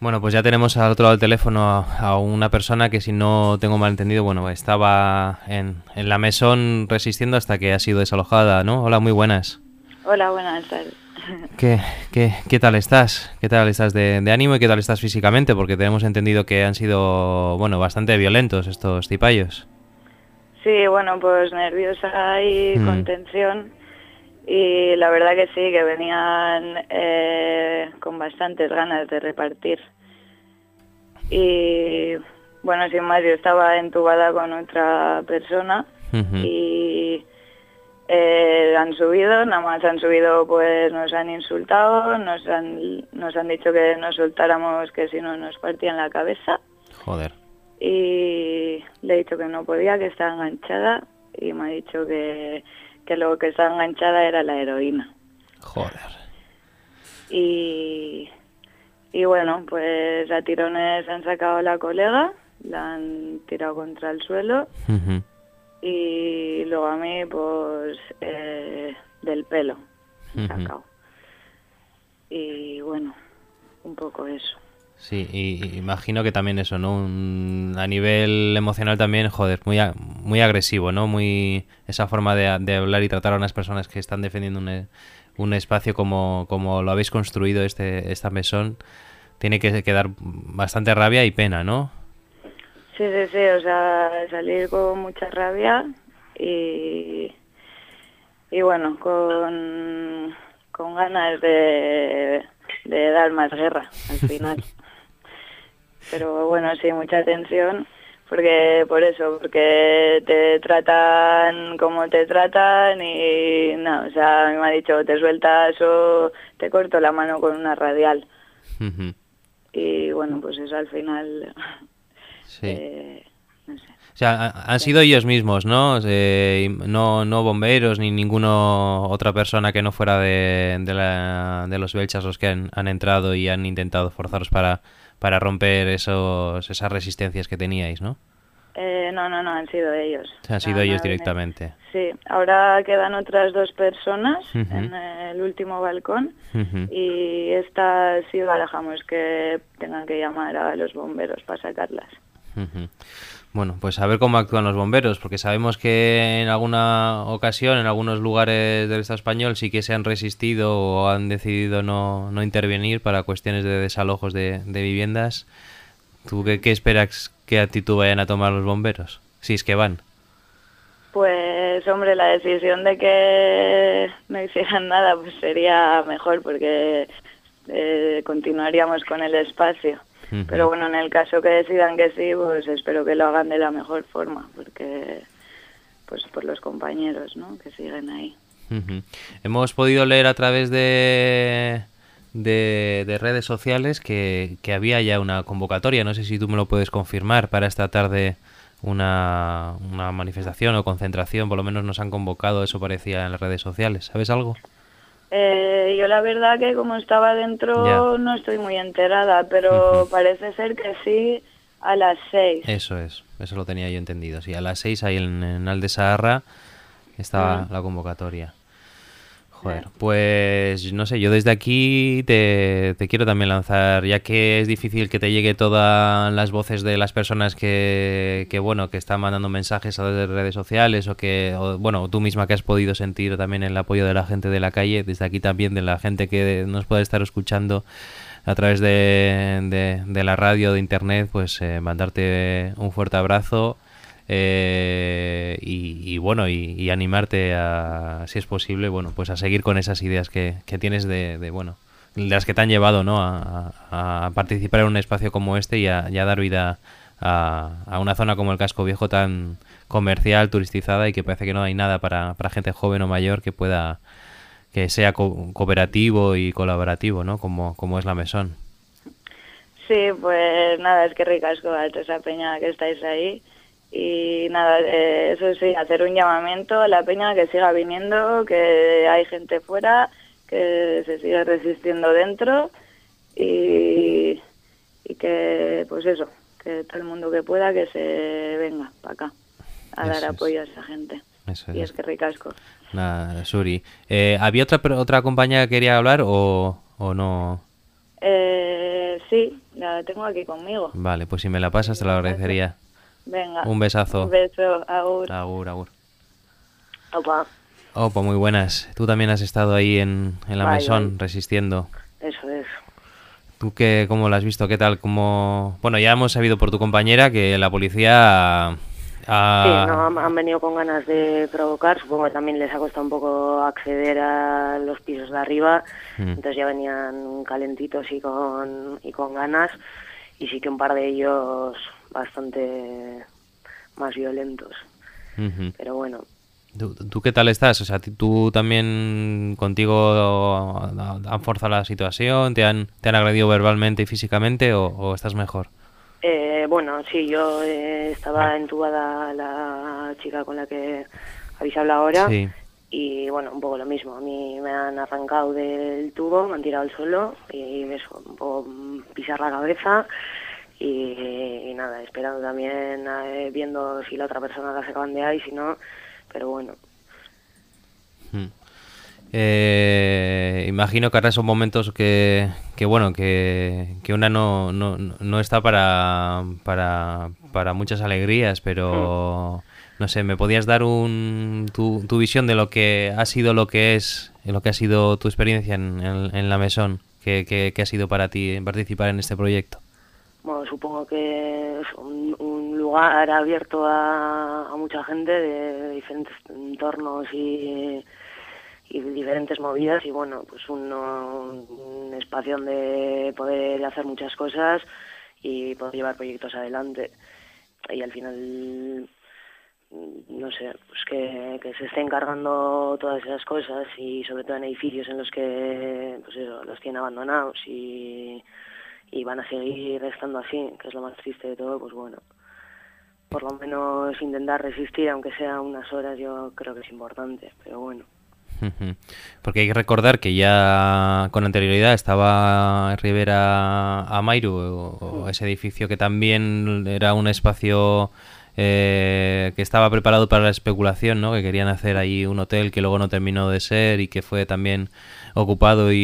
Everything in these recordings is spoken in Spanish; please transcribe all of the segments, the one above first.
Bueno, pues ya tenemos al otro lado del teléfono a, una persona que, si no tengo mal entendido, bueno, estaba en, en la mesón resistiendo hasta que ha sido desalojada, ¿no? Hola, muy buenas. Hola, buenas tardes. ¿Qué, qué, qué tal estás? ¿Qué tal estás de, ánimo y qué tal estás físicamente? Porque tenemos entendido que han sido, bueno, bastante violentos estos tipayos. Sí, bueno, pues nerviosa y mm. con tensión. Y la verdad que sí, que venían eh, con bastantes ganas de repartir. Y bueno, sin más, yo estaba entubada con otra persona y eh, han subido, nada más han subido, pues nos han insultado, nos han, nos han dicho que nos soltáramos, que si no nos partían la cabeza. Joder. Y le he dicho que no podía, que estaba enganchada y me ha dicho que que lo que estaba enganchada era la heroína. Joder. Y, y bueno, pues a tirones han sacado a la colega, la han tirado contra el suelo y luego a mí pues eh, del pelo han sacado. Y bueno, un poco eso. Sí, y imagino que también eso, ¿no? a nivel emocional también, joder, muy, muy agresivo, ¿no? Muy esa forma de, hablar y tratar a unas personas que están defendiendo un, un espacio como, como lo habéis construido este esta mesón, tiene que quedar bastante rabia y pena, ¿no? Sí, sí, sí, o sea, salir con mucha rabia y, y bueno, con, con ganas de, de dar más guerra al final. pero bueno, sí, mucha atención, porque por eso, porque te tratan como te tratan y no, o sea, me ha dicho, te sueltas o te corto la mano con una radial. Y bueno, pues eso al final... Sí. Eh, no sé. O sea, han sido ellos mismos, ¿no? no, no bomberos ni ninguna otra persona que no fuera de, de, la, de los belchas los que han, han, entrado y han intentado forzaros para, para romper esos, esas resistencias que teníais, ¿no? Eh, no, no, no, han sido ellos. han sido ellos directamente. Sí, ahora quedan otras dos personas en el último balcón y estas sí barajamos que tengan que llamar a los bomberos para sacarlas. Bueno, pues a ver cómo actúan los bomberos, porque sabemos que en alguna ocasión, en algunos lugares del Estado español, sí que se han resistido o han decidido no, no intervenir para cuestiones de desalojos de, viviendas. ¿Tú qué, qué, esperas qué actitud vayan a tomar los bomberos? Si es que van. Pues, hombre, la decisión de que no hicieran nada pues sería mejor, porque eh, continuaríamos con el espacio. Pero bueno, en el caso que decidan que sí, pues espero que lo hagan de la mejor forma, porque pues por los compañeros, ¿no? Que siguen ahí. Hemos podido leer a través de, de, redes sociales que, que, había ya una convocatoria, no sé si tú me lo puedes confirmar, para esta tarde una, una manifestación o concentración, por lo menos nos han convocado, eso parecía en las redes sociales. ¿Sabes algo? Eh, yo la verdad que como estaba dentro no estoy muy enterada, pero parece ser que sí a las seis. Eso es, eso lo tenía yo entendido. Sí, a las seis ahí en, en Alde estaba la convocatoria. Joder, pues no sé, yo desde aquí te, quiero también lanzar, ya que es difícil que te llegue todas las voces de las personas que, que bueno, que están mandando mensajes a las redes sociales o que, bueno, tú misma que has podido sentir también el apoyo de la gente de la calle, desde aquí también de la gente que nos puede estar escuchando a través de, de, la radio, de internet, pues eh, mandarte un fuerte abrazo eh, y, bueno, y, animarte a, si es posible, bueno, pues a seguir con esas ideas que, tienes de, bueno, las que te han llevado, ¿no? A, participar en un espacio como este y a, dar vida a, una zona como el Casco Viejo tan comercial, turistizada y que parece que no hay nada para, para gente joven o mayor que pueda que sea cooperativo y colaborativo, ¿no? Como, como es la mesón. Sí, pues nada, es que ricasco a esa peña que estáis ahí y nada, eh, eso sí, hacer un llamamiento a la peña que siga viniendo, que hay gente fuera, que se siga resistiendo dentro y, y que, pues eso, que todo el mundo que pueda que se venga para acá a dar apoyo a esa gente. y es. que ricasco. Nada, Suri. Eh, ¿Había otra otra compañía que quería hablar o, o no? Eh, sí, La tengo aquí conmigo. Vale, pues si me la pasas te lo agradecería. Venga. Un besazo. Un beso, agur. Agur, agur. Opa, Opa, muy buenas. Tú también has estado ahí en, en la mesón resistiendo. eso es. ¿Tú qué, cómo lo has visto? ¿Qué tal? ¿Cómo... Bueno, ya hemos sabido por tu compañera que la policía... ha- Sí, no, han- han venido con ganas de provocar. Supongo que también les ha costado un poco acceder a los pisos de arriba. Mm. Entonces ya venían calentitos y con, y con ganas. Y sí que un par de ellos bastante más violentos. Pero bueno, ¿Tú, tú qué tal estás? O sea, ¿tú también contigo han forzado la situación? ¿Te han, te han agredido verbalmente y físicamente o, o estás mejor? Eh, bueno, sí, yo eh, estaba entubada la chica con la que habéis hablado ahora. Sí. Y bueno, un poco lo mismo. A mí me han arrancado del tubo, me han tirado al suelo y eso, un poco mm, pisar la cabeza. Y, y nada, esperando también, eh, viendo si la otra persona la sacaban de ahí, si no. Pero bueno, Mm. Eh, imagino que ahora son momentos que, que bueno, que, que una no, no, no está para, para, para muchas alegrías, pero no sé, ¿me podías dar un, tu, tu visión de lo que ha sido lo que es, lo que ha sido tu experiencia en, en, en la mesón? ¿Qué, qué, qué ha sido para ti participar en este proyecto? Supongo que es un, un lugar abierto a, mucha gente de diferentes entornos y, diferentes movidas y bueno, pues un espacio donde poder hacer muchas cosas y poder llevar proyectos adelante. Y al final, no sé, pues que, se estén cargando todas esas cosas y sobre todo en edificios en los que pues los tienen abandonados y, y van a seguir estando así, que es lo más triste de todo, pues bueno, por lo menos intentar resistir, aunque sea unas horas, yo creo que es importante, pero bueno. Porque hay que recordar que ya con anterioridad estaba Rivera Amairu, o, o ese edificio que también era un espacio eh, que estaba preparado para la especulación, ¿no? Que querían hacer ahí un hotel que luego no terminó de ser y que fue también ocupado y,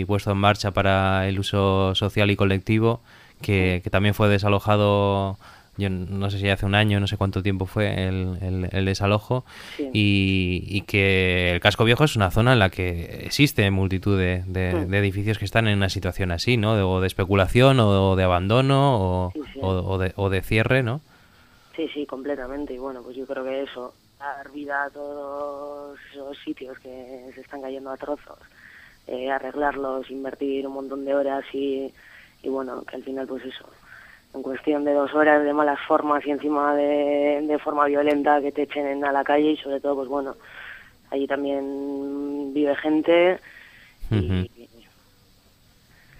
y puesto en marcha para el uso social y colectivo, que, que también fue desalojado yo no sé si hace un año, no sé cuánto tiempo fue el, el- el desalojo, Sí. y, y que el casco viejo es una zona en la que existe multitud de, de- de edificios que están en una situación así, ¿no? De, o de especulación, o de abandono, o, Sí, sí. o- o de, o de cierre, ¿no? Sí, sí, completamente. Y bueno, pues yo creo que eso, dar vida a todos esos sitios que se están cayendo a trozos, eh, arreglarlos, invertir un montón de horas y, y bueno, que al final pues eso, en cuestión de dos horas de malas formas y encima de, de forma violenta que te echen en- a la calle y sobre todo pues bueno, allí también vive gente y.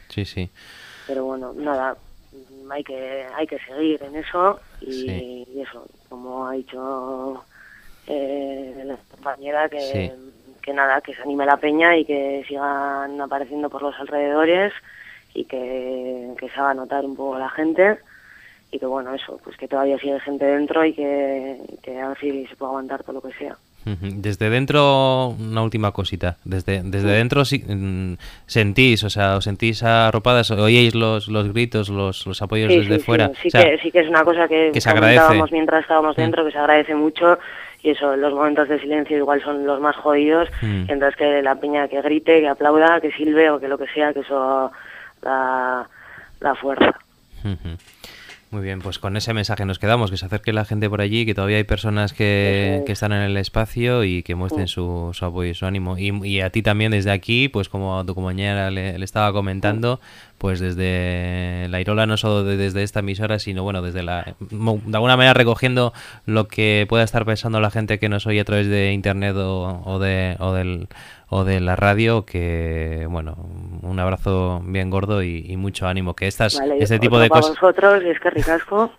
Sí, sí. pero bueno, nada, hay que hay que seguir en eso y, Sí. y eso, como ha dicho eh, la compañera, que, Sí. que nada, que se anime la peña y que sigan apareciendo por los alrededores y que, que se haga notar un poco la gente y que bueno, eso, pues que todavía sigue gente dentro y que, que a ver si se puede aguantar todo lo que sea. Desde dentro, una última cosita. Desde, desde dentro sí, mm, sentís, o sea, os sentís arropadas, oíais los, los gritos, los, los apoyos Sí, desde sí, fuera. Sí, sí O sea, que, sí que es una cosa que, que se agradece. mientras estábamos Mm. dentro, que se agradece mucho. Y eso, los momentos de silencio igual son los más jodidos. Mm. Entonces que la peña que grite, que aplauda, que silbe o que lo que sea, que eso da, da fuerza. Muy bien, pues con ese mensaje nos quedamos, que se acerque la gente por allí, que todavía hay personas que, es. que están en el espacio y que muestren su, su apoyo y su ánimo. Y, y a ti también desde aquí, pues como a tu compañera le, le estaba comentando, pues desde la Irola, no solo de- desde esta emisora, sino bueno, desde la... De alguna manera recogiendo lo que pueda estar pensando la gente que nos oye a través de internet o, o de, o del o de la radio que bueno un abrazo bien gordo y, y mucho ánimo que estas Vale, este tipo de cosas vosotros, y es que ricasco.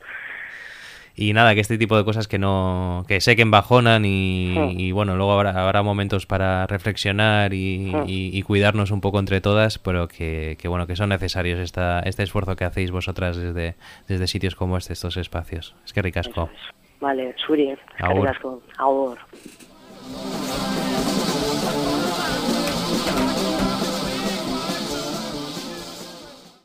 y nada, que este tipo de cosas que no, que sé que embajonan y, Sí. y bueno, luego habrá, habrá momentos para reflexionar y, Sí. y- y cuidarnos un poco entre todas, pero que, que bueno, que son necesarios esta, este esfuerzo que hacéis vosotras desde, desde sitios como este, estos espacios. Es que ricasco. Es. Vale, Suri, es que ricasco. Agur.